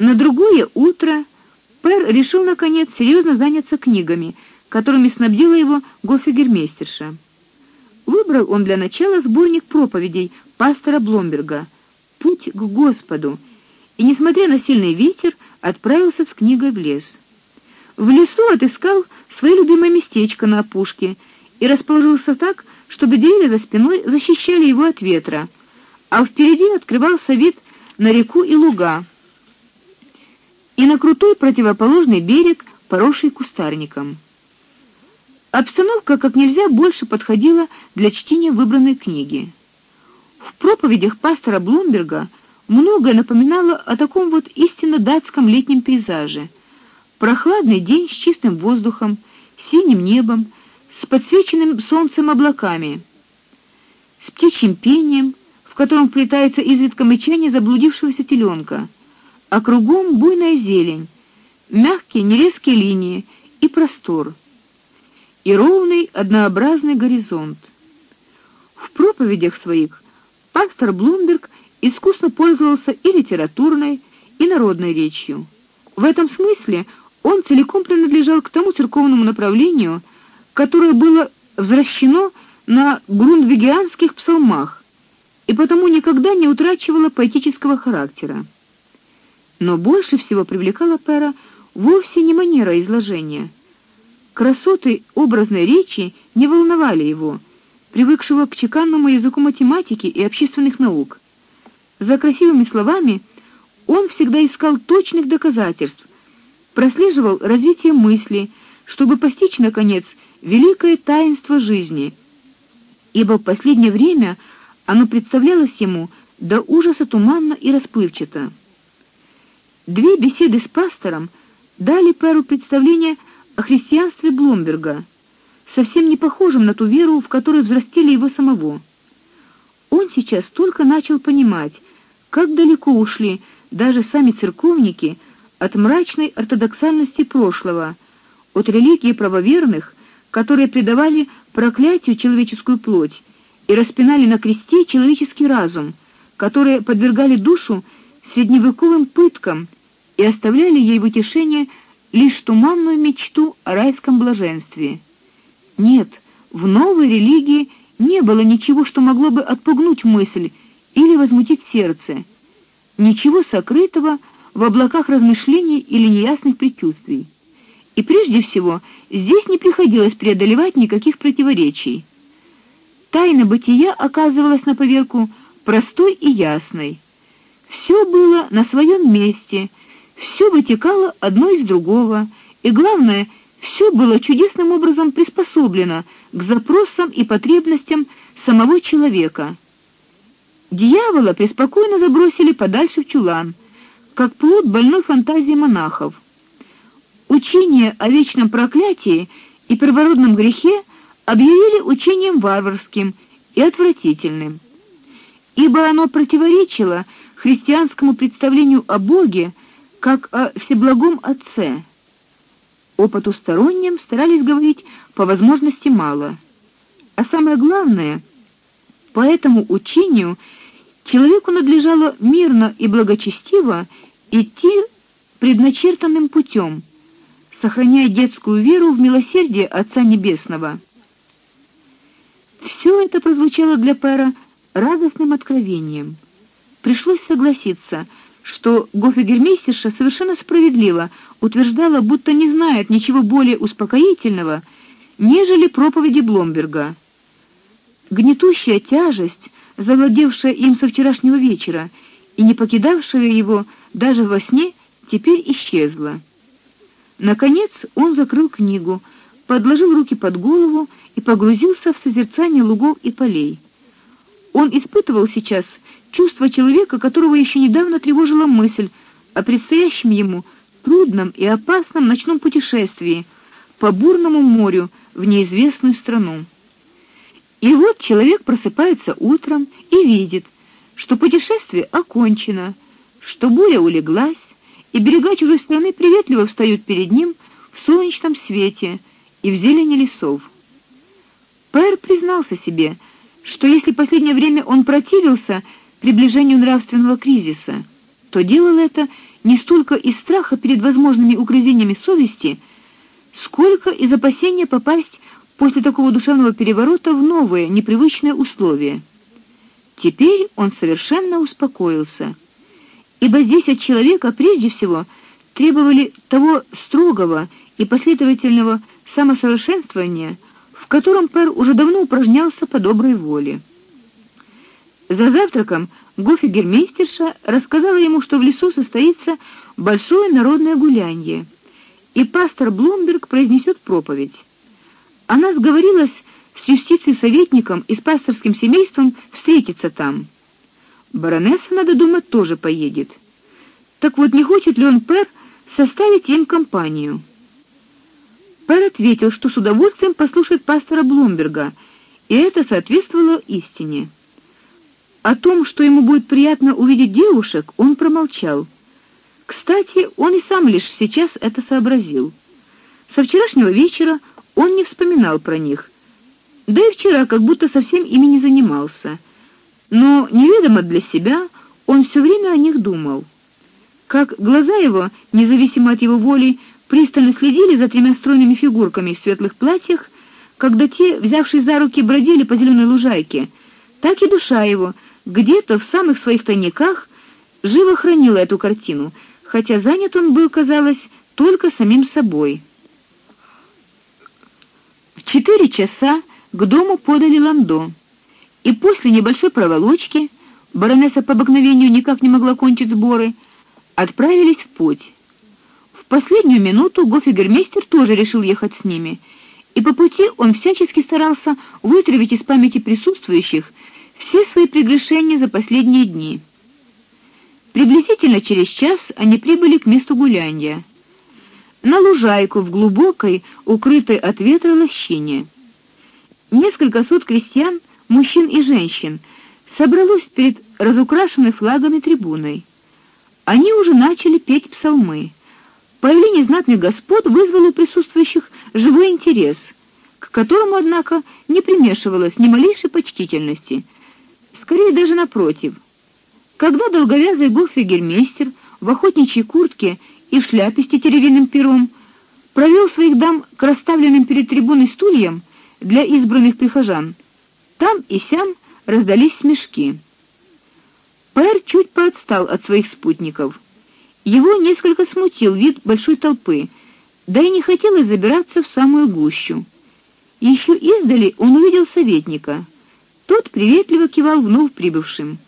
На другое утро Пер решил наконец серьезно заняться книгами, которыми снабдила его гофигермейстерша. Выбрал он для начала сборник проповедей пастора Бломберга Путь к Господу. И несмотря на сильный ветер, отправился с книгой в лес. В лесу отыскал свое любимое местечко на опушке и расположился так, чтобы деревья за спиной защищали его от ветра, а впереди открывался вид на реку и луга. И на крутой противоположный берег, поросший кустарником. Обстановка как нельзя больше подходила для чтения выбранной книги. В проповедях пастора Блумберга многое напоминало о таком вот истинно датском летнем пейзаже. Прохладный день с чистым воздухом, синим небом, с подсвеченным солнцем облаками, с птичьим пением, в котором вплетается изредка мычание заблудившегося теленка, а кругом буйная зелень, мягкие нерезкие линии и простор, и ровный однообразный горизонт. В проповедях своих пастор Блумберг искусно пользовался и литературной, и народной речью. В этом смысле он целиком принадлежал к тому церковному направлению, которое было возвращено на грундвигианских псалмах и потому никогда не утрачивало поэтического характера. Но больше всего привлекала Пера вовсе не манера изложения. Красоты образной речи не волновали его, привыкшего к чеканному языку математики и общественных наук. За красивыми словами он всегда искал точных доказательств, прослеживал развитие мысли, чтобы постичь наконец великое таинство жизни, ибо в последнее время оно представлялось ему до ужаса туманно и расплывчато. Две беседы с пастором дали пару представления о христианстве Бломберга, совсем не похожем на ту веру, в которой взрастили его самого. Он сейчас только начал понимать, как далеко ушли даже сами церковники от мрачной ортодоксальности прошлого, от религии правоверных, которые предавали проклятию человеческую плоть и распинали на кресте человеческий разум, которые подвергали душу средневековым пыткам и оставляли ей в утешение лишь туманную мечту о райском блаженстве. Нет, в новой религии не было ничего, что могло бы отпугнуть мысль или возмутить сердце. Ничего сокрытого в облаках размышлений или неясных предчувствий. И прежде всего, здесь не приходилось преодолевать никаких противоречий. Тайна бытия оказывалась на поверку простой и ясной. Все было на своем месте, все вытекало одно из другого, и главное, все было чудесным образом приспособлено к запросам и потребностям самого человека. Дьявола преспокойно забросили подальше в чулан, как плод больной фантазии монахов. Учение о вечном проклятии и первородном грехе объявили учением варварским и отвратительным, ибо оно противоречило христианскому представлению о Боге как о всеблагом Отце. О потустороннем старались говорить по возможности мало. А самое главное, по этому учению человеку надлежало мирно и благочестиво идти предначертанным путем сохраняя детскую веру в милосердие Отца Небесного. Все это прозвучало для Пера радостным откровением. Пришлось согласиться, что гофигермейстерша совершенно справедливо утверждала, будто не знает ничего более успокоительного, нежели проповеди Бломберга. Гнетущая тяжесть, завладевшая им со вчерашнего вечера и не покидавшая его даже во сне, теперь исчезла. Наконец он закрыл книгу, подложил руки под голову и погрузился в созерцание лугов и полей. Он испытывал сейчас чувство человека, которого еще недавно тревожила мысль о предстоящем ему трудном и опасном ночном путешествии по бурному морю в неизвестную страну. И вот человек просыпается утром и видит, что путешествие окончено, что буря улеглась, и берега чужой страны приветливо встают перед ним в солнечном свете и в зелени лесов. Пэр признался себе, что если последнее время он противился приближению нравственного кризиса, то делал это не столько из страха перед возможными угрызениями совести, сколько из опасения попасть после такого душевного переворота в новые, непривычные условия. Теперь он совершенно успокоился, ибо здесь от человека прежде всего требовали того строгого и последовательного самосовершенствования, в котором Пер уже давно упражнялся по доброй воле. За завтраком Гофигермейстерша рассказала ему, что в лесу состоится большое народное гулянье, и пастор Блумберг произнесет проповедь. Она сговорилась с юстицией советником и с пасторским семейством встретиться там. Баронесса, надо думать, тоже поедет. Так вот, не хочет ли он Пер составить им компанию? Пер ответил, что с удовольствием послушает пастора Блумберга, и это соответствовало истине. О том, что ему будет приятно увидеть девушек, он промолчал. Кстати, он и сам лишь сейчас это сообразил. Со вчерашнего вечера он не вспоминал про них. Да и вчера как будто совсем ими не занимался. Но неведомо для себя он все время о них думал. Как глаза его, независимо от его воли, пристально следили за тремя стройными фигурками в светлых платьях, когда те, взявшись за руки, бродили по зеленой лужайке, так и душа его где-то в самых своих тайниках живо хранила эту картину, хотя занят он был, казалось, только самим собой. В четыре часа к дому подали ландо, и после небольшой проволочки баронесса по обыкновению никак не могла кончить сборы, отправились в путь. В последнюю минуту гофигермейстер тоже решил ехать с ними, и по пути он всячески старался вытравить из памяти присутствующих все свои прегрешения за последние дни. Приблизительно через час они прибыли к месту гуляния. На лужайку в глубокой, укрытой от ветра лощине. Несколько сот крестьян, мужчин и женщин, собралось перед разукрашенной флагами трибуной. Они уже начали петь псалмы. Появление знатных господ вызвало у присутствующих живой интерес, к которому, однако, не примешивалось ни малейшей почтительности — скорее даже напротив. Когда долговязый гофигермейстер в охотничьей куртке и в шляпе с тетеревиным пером провел своих дам к расставленным перед трибуной стульям для избранных прихожан, там и сям раздались смешки. Пэр чуть поотстал от своих спутников. Его несколько смутил вид большой толпы, да и не хотелось забираться в самую гущу. Еще издали он увидел советника — тот приветливо кивал вновь прибывшим.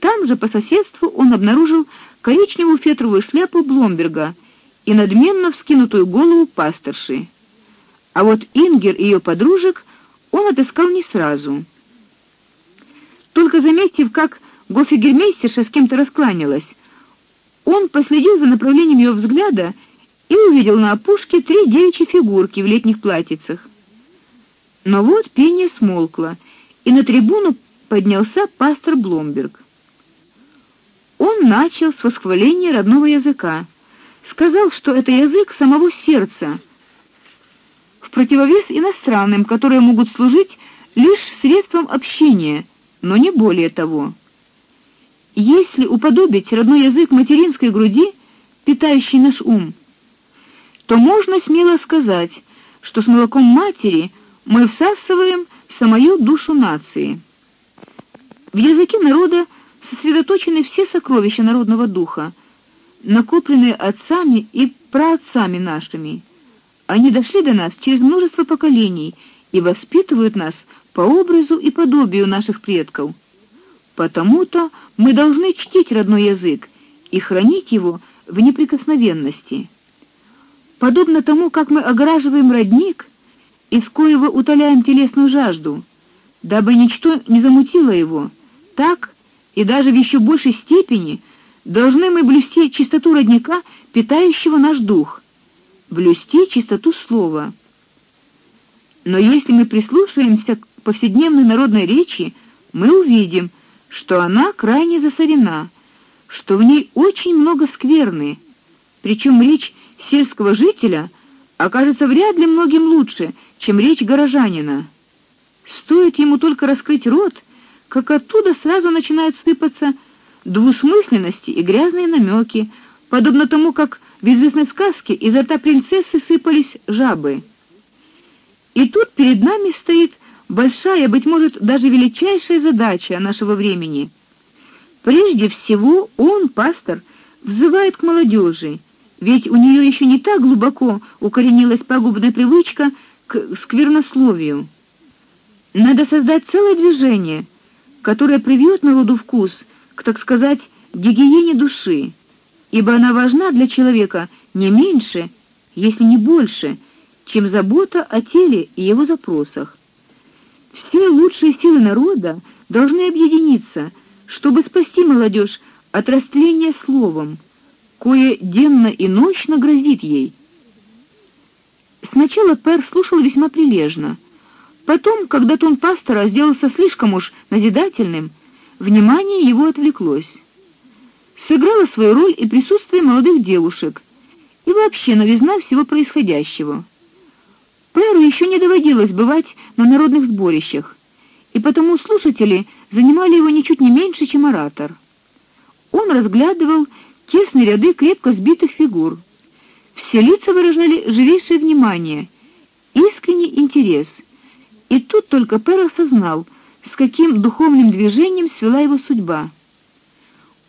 Там же по соседству он обнаружил коричневую фетровую шляпу Бломберга и надменно вскинутую голову пасторши. А вот Ингер и ее подружек он отыскал не сразу. Только заметив, как гофигермейстерша с кем-то раскланялась, он последил за направлением ее взгляда и увидел на опушке три девичьи фигурки в летних платьицах. Но вот пение смолкло, и на трибуну поднялся пастор Бломберг. Он начал с восхваления родного языка, сказал, что это язык самого сердца, в противовес иностранным, которые могут служить лишь средством общения, но не более того. Если уподобить родной язык материнской груди, питающей наш ум, то можно смело сказать, что с молоком матери мы всасываем самую душу нации. В языке народа сосредоточены все сокровища народного духа, накопленные отцами и праотцами нашими. Они дошли до нас через множество поколений и воспитывают нас по образу и подобию наших предков. Потому-то мы должны чтить родной язык и хранить его в неприкосновенности. Подобно тому, как мы ограживаем родник, из коего утоляем телесную жажду, дабы ничто не замутило его. Так и даже в еще большей степени должны мы блюсти чистоту родника, питающего наш дух, блюсти чистоту слова. Но если мы прислушаемся к повседневной народной речи, мы увидим, что она крайне засорена, что в ней очень много скверны. Причем речь сельского жителя окажется вряд ли многим лучше, чем речь горожанина. Стоит ему только раскрыть рот, как оттуда сразу начинают сыпаться двусмысленности и грязные намеки, подобно тому, как в известной сказке изо рта принцессы сыпались жабы. И тут перед нами стоит большая, быть может, даже величайшая задача нашего времени. Прежде всего, он, пастор, взывает к молодежи, ведь у нее еще не так глубоко укоренилась пагубная привычка к сквернословию. Надо создать целое движение, которое привьет народу вкус к, так сказать, гигиене души, ибо она важна для человека не меньше, если не больше, чем забота о теле и его запросах. Все лучшие силы народа должны объединиться, чтобы спасти молодежь от растления словом, кое денно и ночно грозит ей. Сначала Пер слушал весьма прилежно. Потом, когда тон пастора сделался слишком уж назидательным, внимание его отвлеклось. Сыграло свою роль и присутствие молодых девушек, и вообще новизна всего происходящего. Перу еще не доводилось бывать на народных сборищах, и потому слушатели занимали его ничуть не меньше, чем оратор. Он разглядывал тесные ряды крепко сбитых фигур. Все лица выражали живейшее внимание, искренний интерес. И тут только Пер осознал, с каким духовным движением свела его судьба.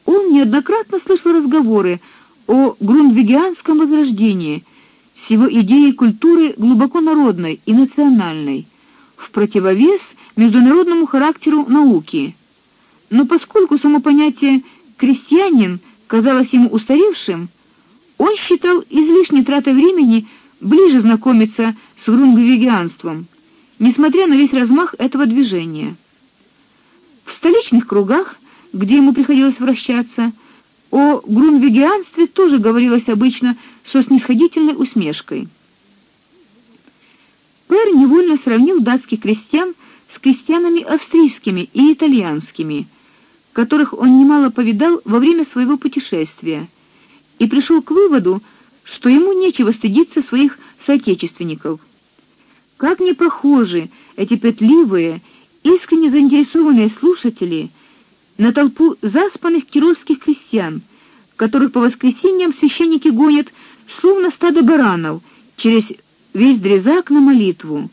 Он неоднократно слышал разговоры о грундвигианском возрождении, с его идеей культуры глубоко народной и национальной, в противовес международному характеру науки. Но поскольку само понятие крестьянин казалось ему устаревшим, он считал излишней тратой времени ближе знакомиться с грунгвигианством, несмотря на весь размах этого движения. В столичных кругах, где ему приходилось вращаться, о грунгвигианстве тоже говорилось обычно со снисходительной усмешкой. Пер невольно сравнил датских крестьян с крестьянами австрийскими и итальянскими – которых он немало повидал во время своего путешествия, и пришел к выводу, что ему нечего стыдиться своих соотечественников. Как не похожи эти петливые, искренне заинтересованные слушатели на толпу заспанных кировских крестьян, которых по воскресеньям священники гонят словно стадо баранов через весь Дрезак на молитву.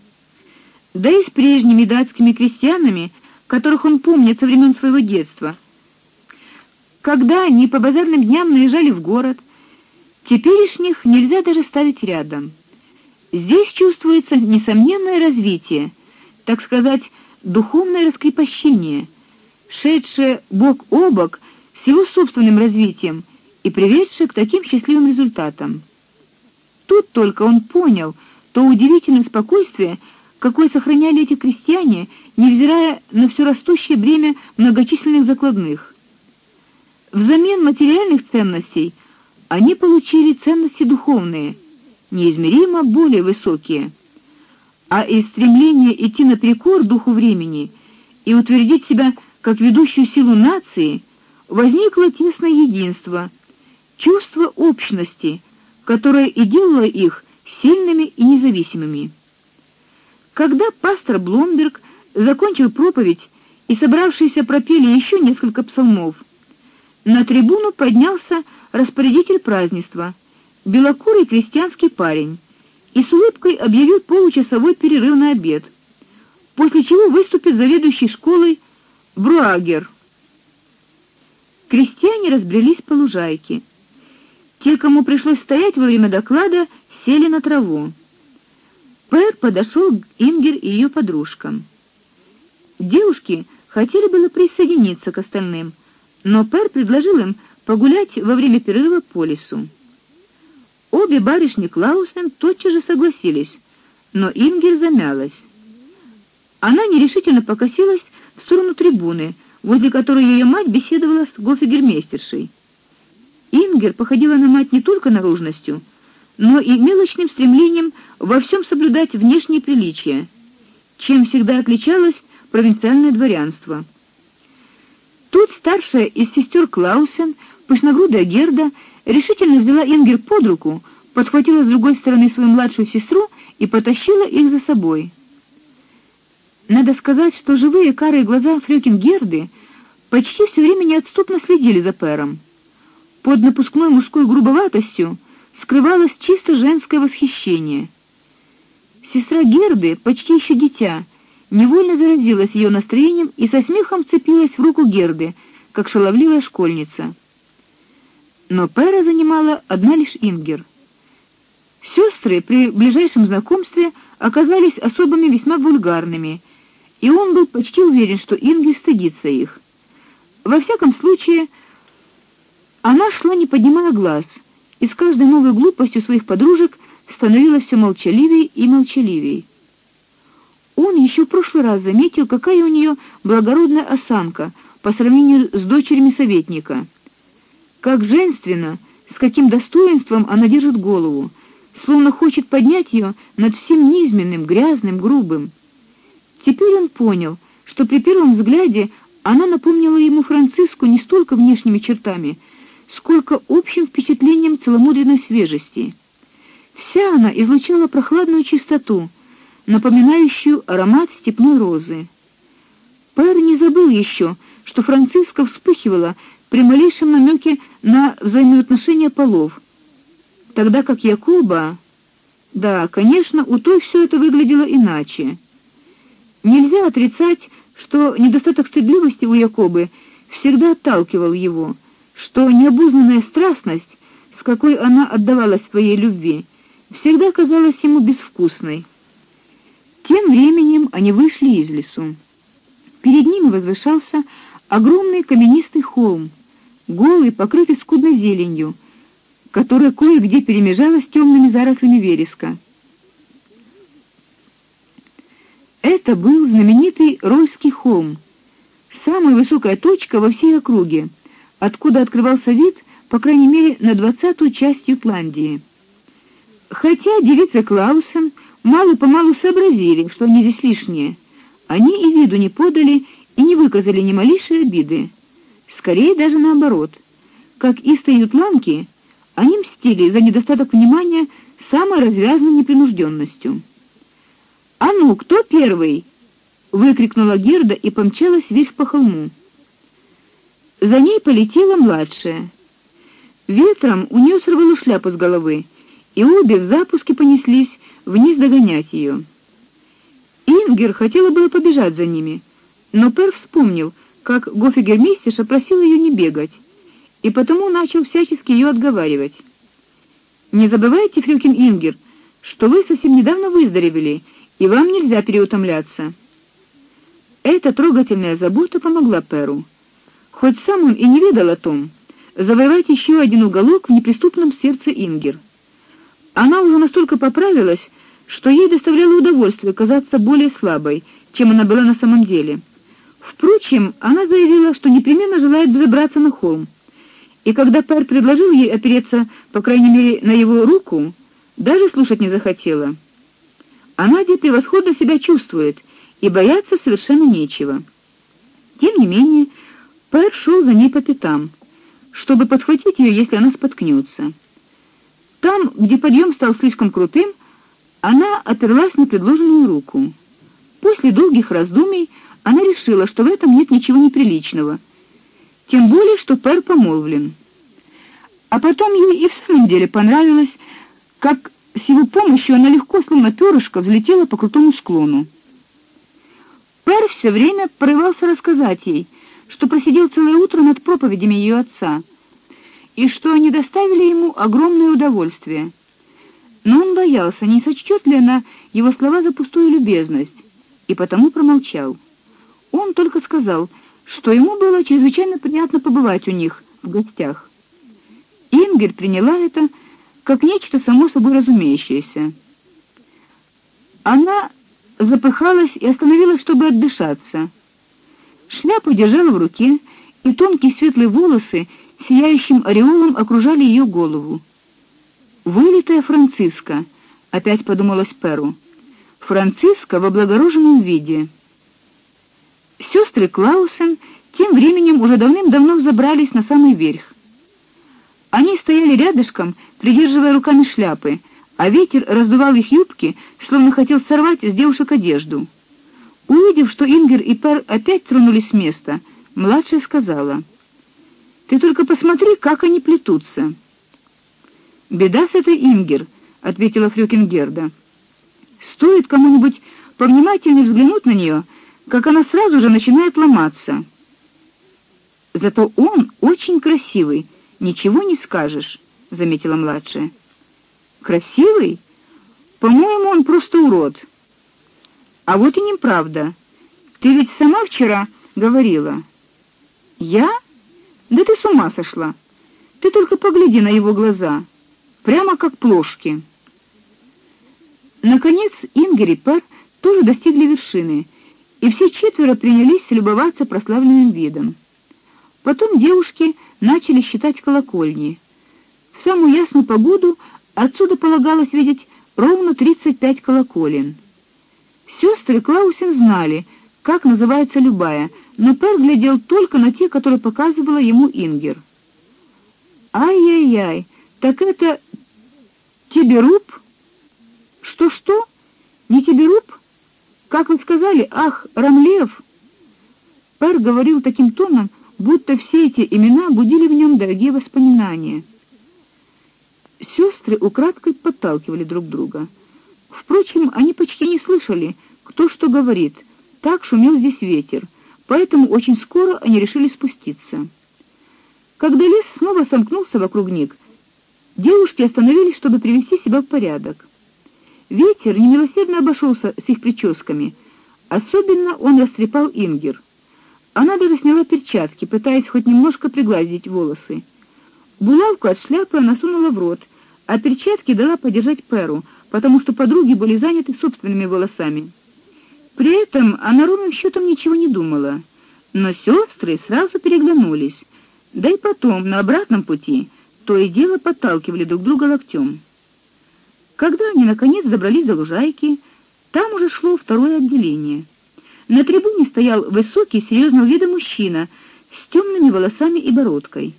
Да и с прежними датскими крестьянами – которых он помнит со времен своего детства. Когда они по базарным дням наезжали в город, теперешних нельзя даже ставить рядом. Здесь чувствуется несомненное развитие, так сказать, духовное раскрепощение, шедшее бок о бок с его собственным развитием и приведшее к таким счастливым результатам. Тут только он понял то удивительное спокойствие, какое сохраняли эти крестьяне невзирая на все растущее бремя многочисленных закладных. Взамен материальных ценностей они получили ценности духовные, неизмеримо более высокие. А из стремления идти наперекор духу времени и утвердить себя как ведущую силу нации возникло тесное единство, чувство общности, которое и делало их сильными и независимыми. Когда пастор Бломберг закончил проповедь, и собравшиеся пропели еще несколько псалмов. На трибуну поднялся распорядитель празднества, белокурый крестьянский парень, и с улыбкой объявил получасовой перерыв на обед. После чего выступит заведующий школой Бруагер. Крестьяне разбрелись по лужайке. Те, кому пришлось стоять во время доклада, сели на траву. Пэр подошел к Ингер и ее подружкам. Девушки хотели было присоединиться к остальным, но Пер предложил им погулять во время перерыва по лесу. Обе барышни Клаусен тотчас же согласились, но Ингер замялась. Она нерешительно покосилась в сторону трибуны, возле которой ее мать беседовала с гофигермейстершей. Ингер походила на мать не только наружностью, но и мелочным стремлением во всем соблюдать внешние приличия, чем всегда отличалась провинциальное дворянство. Тут старшая из сестер Клаусен, пышногрудая Герда, решительно взяла Ингер под руку, подхватила с другой стороны свою младшую сестру и потащила их за собой. Надо сказать, что живые карие глаза Фрёкин Герды почти все время неотступно следили за Пером. под напускной мужской грубоватостью скрывалось чисто женское восхищение. Сестра Герды, почти еще дитя, невольно заразилась ее настроением и со смехом цепилась в руку Герды, как шаловливая школьница. Но Пера занимала одна лишь Ингер. Сестры при ближайшем знакомстве оказались особами весьма вульгарными, и он был почти уверен, что Ингер стыдится их. Во всяком случае, она шла не поднимая глаз, и с каждой новой глупостью своих подружек становилась все молчаливее и молчаливее. Он еще в прошлый раз заметил, какая у нее благородная осанка по сравнению с дочерями советника. Как женственно, с каким достоинством она держит голову, словно хочет поднять ее над всем низменным, грязным, грубым. Теперь он понял, что при первом взгляде она напомнила ему Франциску не столько внешними чертами, сколько общим впечатлением целомудренной свежести. Вся она излучала прохладную чистоту, напоминающую аромат степной розы. Пэр не забыл еще, что Франциска вспыхивала при малейшем намеке на взаимоотношения полов, тогда как Якоба, да, конечно, у той все это выглядело иначе. Нельзя отрицать, что недостаток стыдливости у Якобы всегда отталкивал его, что необузданная страстность, с какой она отдавалась своей любви, всегда казалась ему безвкусной. Тем временем они вышли из лесу. Перед ними возвышался огромный каменистый холм, голый, покрытый скудной зеленью, которая кое-где перемежалась с темными зарослями вереска. Это был знаменитый Ройский холм, самая высокая точка во всей округе, откуда открывался вид, по крайней мере, на двадцатую часть Ютландии. Хотя девица Клаусен мало-помалу сообразили, что они здесь лишние. Они и виду не подали и не выказали ни малейшей обиды. Скорее даже наоборот. Как истые ютланки, они мстили за недостаток внимания самой развязной непринужденностью. "А ну, кто первый?" выкрикнула Герда и помчалась вверх по холму. За ней полетела младшая. Ветром у нее сорвало шляпу с головы, и обе в запуске понеслись вниз догонять ее. Ингер хотела было побежать за ними, но Пер вспомнил, как гофигермейстер просил ее не бегать, и потому начал всячески ее отговаривать. Не забывайте, Фрюкин Ингер, что вы совсем недавно выздоровели, и вам нельзя переутомляться. Эта трогательная забота помогла Перу. Хоть сам он и не ведал о том, завоевать еще один уголок в неприступном сердце Ингер. Она уже настолько поправилась, что ей доставляло удовольствие казаться более слабой, чем она была на самом деле. Впрочем, она заявила, что непременно желает взобраться на холм. И когда Пэр предложил ей опереться, по крайней мере, на его руку, даже слушать не захотела. Она де превосходно себя чувствует, и бояться совершенно нечего. Тем не менее, Пэр шел за ней по пятам, чтобы подхватить ее, если она споткнется. Там, где подъем стал слишком крутым, она оперлась на предложенную руку. После долгих раздумий она решила, что в этом нет ничего неприличного. Тем более, что Пер помолвлен. А потом ей и в самом деле понравилось, как с его помощью она легко, словно перышко, взлетела по крутому склону. Пер все время порывался рассказать ей, что просидел целое утро над проповедями ее отца, и что они доставили ему огромное удовольствие но он боялся, не сочтет ли она его слова за пустую любезность, и потому промолчал. Он только сказал, что ему было чрезвычайно приятно побывать у них в гостях. Ингер приняла это как нечто само собой разумеющееся. Она запыхалась и остановилась, чтобы отдышаться. Шляпу держала в руке, и тонкие светлые волосы сияющим ореолом окружали ее голову. Вылитая Франциска, опять подумалось Перу. Франциска в облагороженном виде. Сестры Клаусен тем временем уже давным-давно взобрались на самый верх. Они стояли рядышком, придерживая руками шляпы, а ветер раздувал их юбки, словно хотел сорвать с девушек одежду. Увидев, что Ингер и Пер опять тронулись с места, младшая сказала: Ты только посмотри, как они плетутся. Беда с этой Ингер, ответила Фрюкингерда. Стоит кому-нибудь повнимательнее взглянуть на нее, как она сразу же начинает ломаться. Зато он очень красивый, ничего не скажешь, заметила младшая. Красивый? По-моему, он просто урод. А вот и неправда. Ты ведь сама вчера говорила. Я? Да ты с ума сошла. Ты только погляди на его глаза, прямо как плошки. Наконец Ингер и Пер тоже достигли вершины, и все четверо принялись любоваться прославленным видом. Потом девушки начали считать колокольни. В самую ясную погоду отсюда полагалось видеть ровно 35 колоколен. Сестры Клаусен знали, как называется любая, но Пер глядел только на те, которые показывала ему Ингер. Ай-яй-яй, так это Тиберуб? Что-что? Не Тиберуб? Как вы сказали? Ах, Рамлев. Пер говорил таким тоном, будто все эти имена будили в нем дорогие воспоминания. Сестры украдкой подталкивали друг друга. Впрочем, они почти не слышали, кто что говорит. Так шумел здесь ветер, поэтому очень скоро они решили спуститься. Когда лес снова сомкнулся вокруг них, девушки остановились, чтобы привести себя в порядок. Ветер немилосердно обошелся с их прическами. Особенно он растрепал Ингер. Она даже сняла перчатки, пытаясь хоть немножко пригладить волосы. Булавку от шляпы она сунула в рот, а перчатки дала подержать Перу, потому что подруги были заняты собственными волосами. При этом она ровным счетом ничего не думала, но сестры сразу переглянулись. Да и потом, на обратном пути, то и дело подталкивали друг друга локтем. Когда они наконец добрались до лужайки, там уже шло второе отделение. На трибуне стоял высокий, серьезного вида мужчина с темными волосами и бородкой.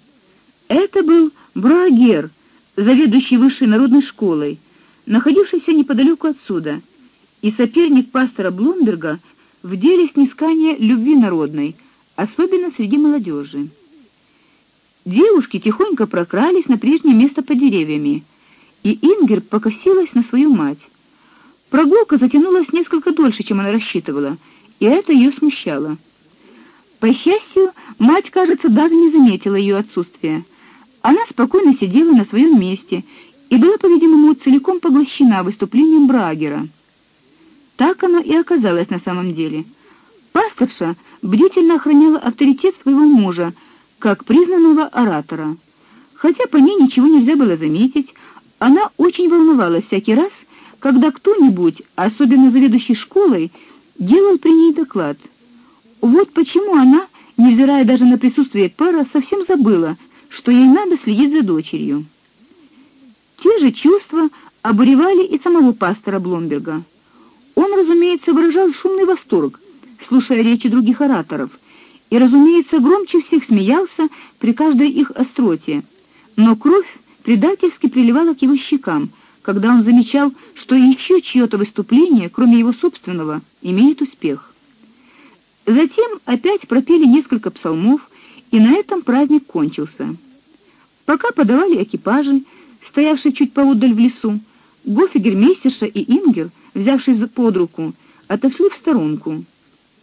Это был Бруагер, заведующий высшей народной школой, находившийся неподалеку отсюда, и соперник пастора Блумберга в деле снискания любви народной, особенно среди молодежи. Девушки тихонько прокрались на прежнее место под деревьями, и Ингер покосилась на свою мать. Прогулка затянулась несколько дольше, чем она рассчитывала и это ее смущало. По счастью, мать, кажется, даже не заметила ее отсутствия. Она спокойно сидела на своем месте и была, по-видимому, целиком поглощена выступлением Брагера. Так оно и оказалось на самом деле. Пасторша бдительно охраняла авторитет своего мужа, как признанного оратора. Хотя по ней ничего нельзя было заметить, она очень волновалась всякий раз, когда кто-нибудь, особенно заведующий школой, делал при ней доклад. Вот почему она, невзирая даже на присутствие пара, совсем забыла, что ей надо следить за дочерью. Те же чувства обуревали и самого пастора Бломберга. Он, разумеется, выражал шумный восторг, слушая речи других ораторов, и, разумеется, громче всех смеялся при каждой их остроте. Но кровь предательски приливала к его щекам, когда он замечал, что еще чье-то выступление, кроме его собственного, имеет успех. Затем опять пропели несколько псалмов, и на этом праздник кончился. Пока подавали экипажи, стоявшие чуть поодаль в лесу, Гофигермейстерша и Ингер, взявшись под руку, отошли в сторонку.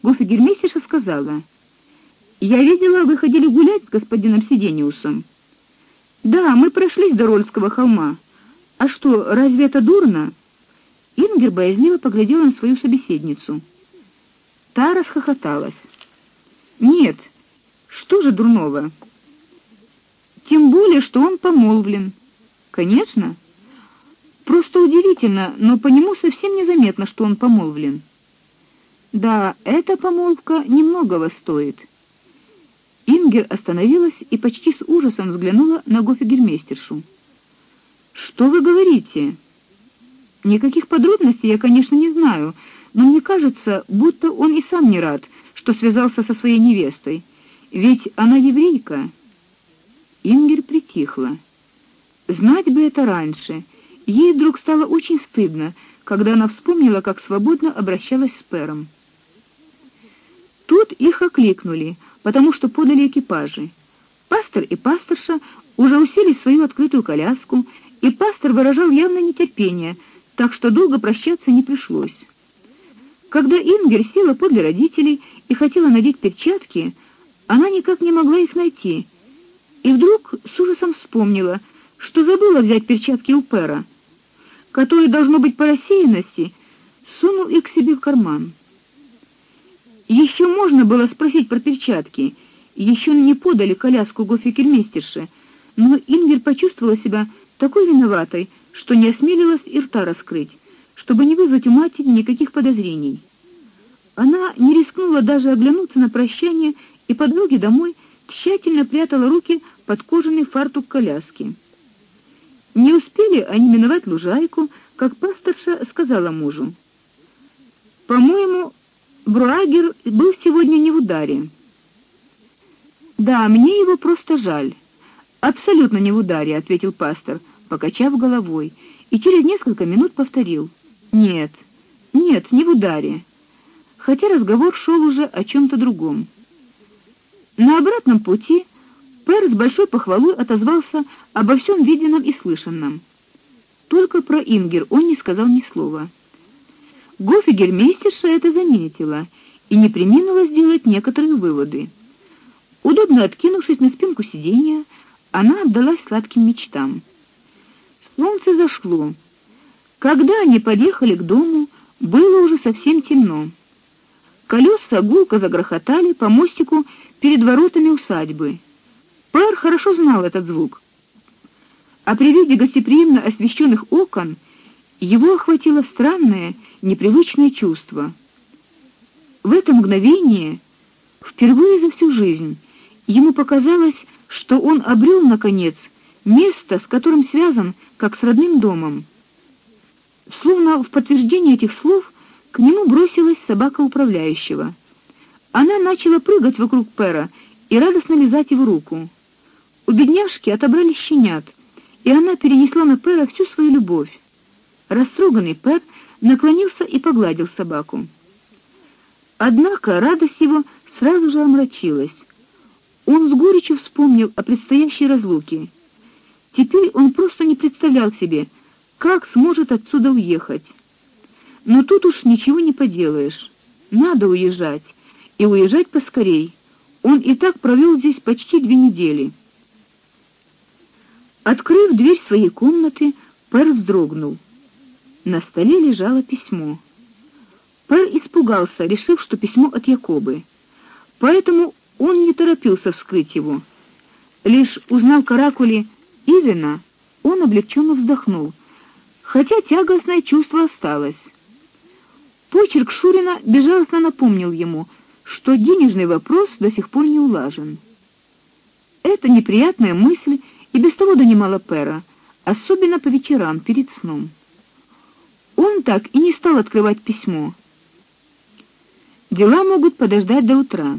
Гофигермейстерша сказала: "Я видела, вы ходили гулять с господином Сидениусом". "Да, мы прошлись до Рольского холма. А что, разве это дурно? Ингер боязливо поглядела на свою собеседницу. Та расхохоталась. Нет. Что же дурного? Тем более, что он помолвлен. Конечно. Просто удивительно, но по нему совсем незаметно, что он помолвлен. Да, эта помолвка немногого стоит. Ингер остановилась и почти с ужасом взглянула на гофигермейстершу. Что вы говорите? Никаких подробностей я, конечно, не знаю, но мне кажется, будто он и сам не рад, что связался со своей невестой. Ведь она еврейка. Ингер притихла. Знать бы это раньше. Ей вдруг стало очень стыдно, когда она вспомнила, как свободно обращалась с Пером. Тут их окликнули, потому что подали экипажи. Пастор и пасторша уже уселись в свою открытую коляску, и пастор выражал явное нетерпение, так что долго прощаться не пришлось. Когда Ингер села подле родителей и хотела надеть перчатки, она никак не могла их найти. И вдруг с ужасом вспомнила, что забыла взять перчатки у Пера, который должно быть по рассеянности сунул их себе в карман. Еще можно было спросить про перчатки. Еще не подали коляску гофикельмейстерше, но Ингер почувствовала себя такой виноватой, что не осмелилась и рта раскрыть, чтобы не вызвать у матери никаких подозрений. Она не рискнула даже оглянуться на прощание и по дороге домой тщательно прятала руки под кожаный фартук коляски. Не успели они миновать лужайку, как пасторша сказала мужу: "По-моему, Бруагер был сегодня не в ударе". "Да, мне его просто жаль". "Абсолютно не в ударе", ответил пастор, покачав головой, и через несколько минут повторил: "Нет. Нет, не в ударе" хотя разговор шел уже о чем то другом. На обратном пути Пер с большой похвалой отозвался обо всем виденном и слышанном. Только про Ингер он не сказал ни слова. Гофигермейстерша это заметила и не преминула сделать некоторые выводы. Удобно откинувшись на спинку сиденья, она отдалась сладким мечтам. Солнце зашло. Когда они подъехали к дому, было уже совсем темно. Колеса гулко загрохотали по мостику перед воротами усадьбы. Пэр хорошо знал этот звук. А при виде гостеприимно освещенных окон его охватило странное, непривычное чувство. В это мгновение, впервые за всю жизнь, ему показалось, что он обрел наконец место, с которым связан, как с родным домом. Словно в подтверждение этих слов к нему бросилась собака управляющего. Она начала прыгать вокруг Пера и радостно лизать его руку. У бедняжки отобрали щенят, и она перенесла на Пера всю свою любовь. Растроганный Пер наклонился и погладил собаку. Однако радость его сразу же омрачилась. Он с горечью вспомнил о предстоящей разлуке. Теперь он просто не представлял себе, как сможет отсюда уехать. Но тут уж ничего не поделаешь. Надо уезжать, и уезжать поскорей. Он и так провел здесь почти две недели. Открыв дверь своей комнаты, Пэр вздрогнул. На столе лежало письмо. Пэр испугался, решив, что письмо от Якобы. Поэтому он не торопился вскрыть его. Лишь узнав каракули Ивена, он облегченно вздохнул, хотя тягостное чувство осталось. Почерк Шурина безжалостно напомнил ему, что денежный вопрос до сих пор не улажен. Эта неприятная мысль и без того донимала Пера, особенно по вечерам перед сном. Так и не стал открывать письмо. Дела могут подождать до утра.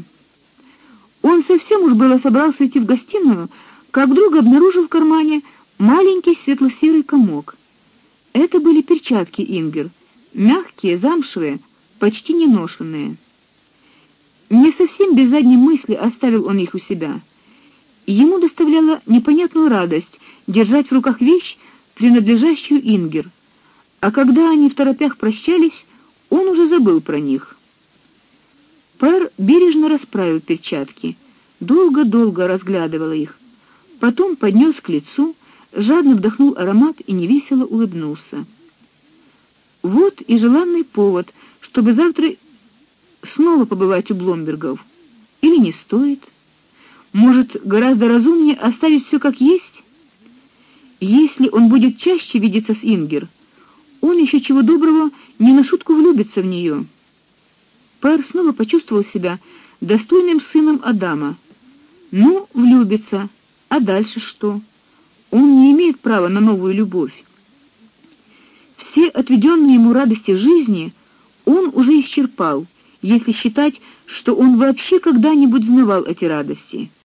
Он совсем уж было собрался идти в гостиную, как вдруг обнаружил в кармане маленький светло-серый комок. Это были перчатки Ингер мягкие, замшевые, почти не ношенные. Не совсем без задней мысли оставил он их у себя. Ему доставляло непонятную радость держать в руках вещь, принадлежащую Ингер. А когда они в торопях прощались, он уже забыл про них. Пэр бережно расправил перчатки, долго-долго разглядывал их, потом поднес к лицу, жадно вдохнул аромат и невесело улыбнулся. Вот и желанный повод, чтобы завтра снова побывать у Бломбергов. Или не стоит? Может, гораздо разумнее оставить все как есть? Если он будет чаще видеться с Ингер, он еще чего доброго не на шутку влюбится в нее. Пэр снова почувствовал себя достойным сыном Адама. Ну, влюбится, а дальше что? Он не имеет права на новую любовь. Все отведенные ему радости жизни он уже исчерпал, если считать, что он вообще когда-нибудь знавал эти радости.